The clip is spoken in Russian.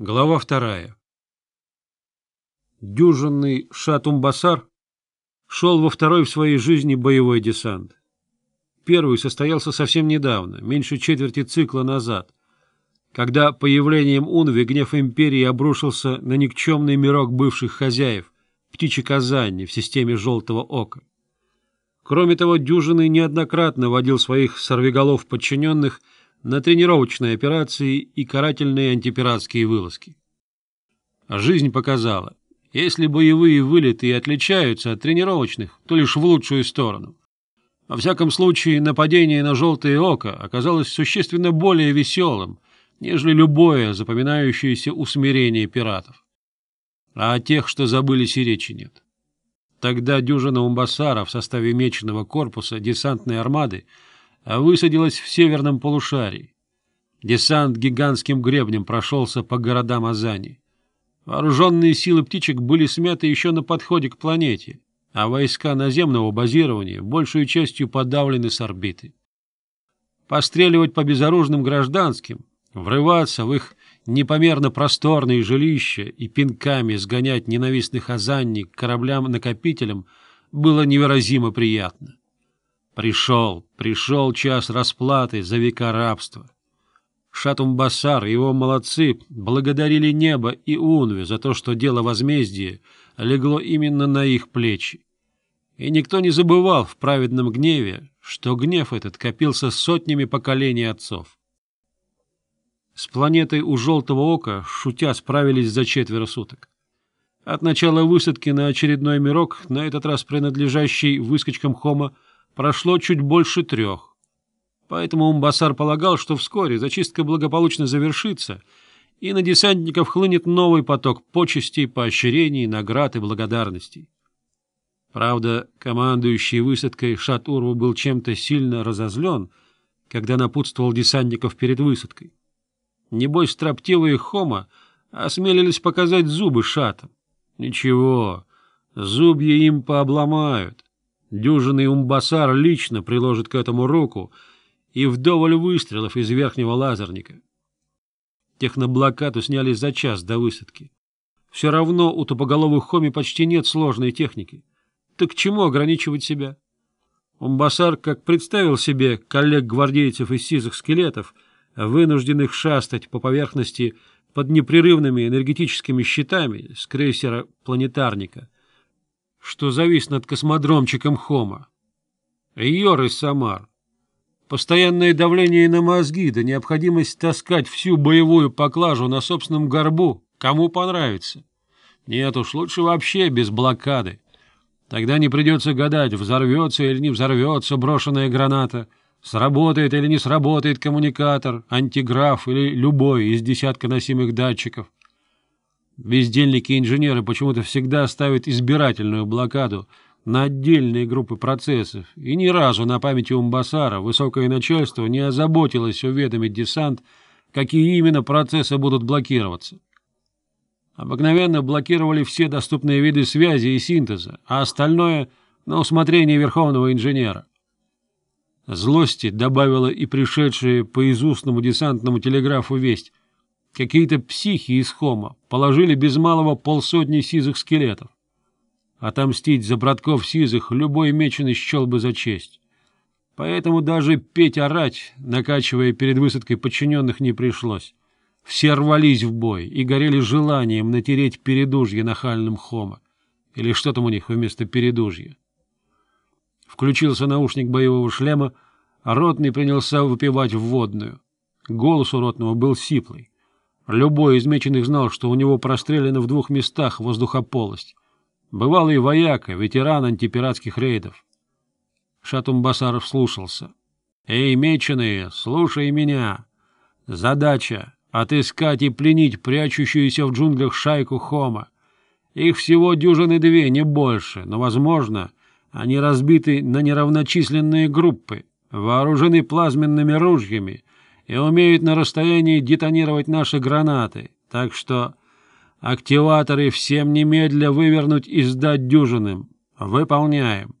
Глава вторая. Дюжинный Шатумбасар шел во второй в своей жизни боевой десант. Первый состоялся совсем недавно, меньше четверти цикла назад, когда появлением Унви гнев империи обрушился на никчемный мирок бывших хозяев, птичьи Казани в системе Желтого Ока. Кроме того, Дюжинный неоднократно водил своих сорвиголов подчиненных – на тренировочные операции и карательные антипиратские вылазки. А жизнь показала, если боевые вылеты и отличаются от тренировочных, то лишь в лучшую сторону. Во всяком случае, нападение на «желтое око» оказалось существенно более веселым, нежели любое запоминающееся усмирение пиратов. А о тех, что забылись, и речи нет. Тогда дюжина умбасара в составе меченого корпуса десантной армады а высадилась в северном полушарии. Десант гигантским гребнем прошелся по городам Азани. Вооруженные силы птичек были смяты еще на подходе к планете, а войска наземного базирования большую частью подавлены с орбиты. Постреливать по безоружным гражданским, врываться в их непомерно просторные жилища и пинками сгонять ненавистных азанни к кораблям-накопителям было невыразимо приятно. Пришел, пришел час расплаты за века рабства. Шатумбасар и его молодцы благодарили небо и Унве за то, что дело возмездия легло именно на их плечи. И никто не забывал в праведном гневе, что гнев этот копился сотнями поколений отцов. С планетой у Желтого Ока, шутя, справились за четверо суток. От начала высадки на очередной мирок, на этот раз принадлежащий выскочкам Хома, прошло чуть больше трех. Поэтому Умбасар полагал, что вскоре зачистка благополучно завершится, и на десантников хлынет новый поток почестей, поощрений, наград и благодарностей. Правда, командующий высадкой Шатурву был чем-то сильно разозлен, когда напутствовал десантников перед высадкой. Небось, строптивые хома осмелились показать зубы шатам. Ничего, зубья им пообломают. Дюжинный умбасар лично приложит к этому руку и вдоволь выстрелов из верхнего лазерника. Техноблокаду сняли за час до высадки. Все равно у тупоголовых хоми почти нет сложной техники. Так к чему ограничивать себя? Умбасар, как представил себе коллег-гвардейцев из сизых скелетов, вынужденных шастать по поверхности под непрерывными энергетическими щитами с крейсера «Планетарника», что завис над космодромчиком Хома. Йор из Самар. Постоянное давление на мозги, да необходимость таскать всю боевую поклажу на собственном горбу, кому понравится. Нет уж, лучше вообще без блокады. Тогда не придется гадать, взорвется или не взорвется брошенная граната, сработает или не сработает коммуникатор, антиграф или любой из десятка носимых датчиков. Бездельники и инженеры почему-то всегда ставят избирательную блокаду на отдельные группы процессов, и ни разу на памяти Умбасара высокое начальство не озаботилось уведомить десант, какие именно процессы будут блокироваться. Обыкновенно блокировали все доступные виды связи и синтеза, а остальное — на усмотрение верховного инженера. Злости добавила и пришедшая по изустному десантному телеграфу весть — Какие-то психи из хома положили без малого полсотни сизых скелетов. Отомстить за братков сизых любой меченый счел бы за честь. Поэтому даже петь-орать, накачивая перед высадкой подчиненных, не пришлось. Все рвались в бой и горели желанием натереть передужье нахальным хома. Или что там у них вместо передужья? Включился наушник боевого шлема, а ротный принялся выпивать в водную. Голос у ротного был сиплый. Любой из меченых знал, что у него прострелена в двух местах воздухополость. Бывалый вояка, ветеран антипиратских рейдов. Шатумбасаров слушался. «Эй, меченые, слушай меня! Задача — отыскать и пленить прячущуюся в джунглях шайку Хома. Их всего дюжины две, не больше, но, возможно, они разбиты на неравночисленные группы, вооружены плазменными ружьями, и умеют на расстоянии детонировать наши гранаты, так что активаторы всем немедля вывернуть и сдать дюжиным. Выполняем.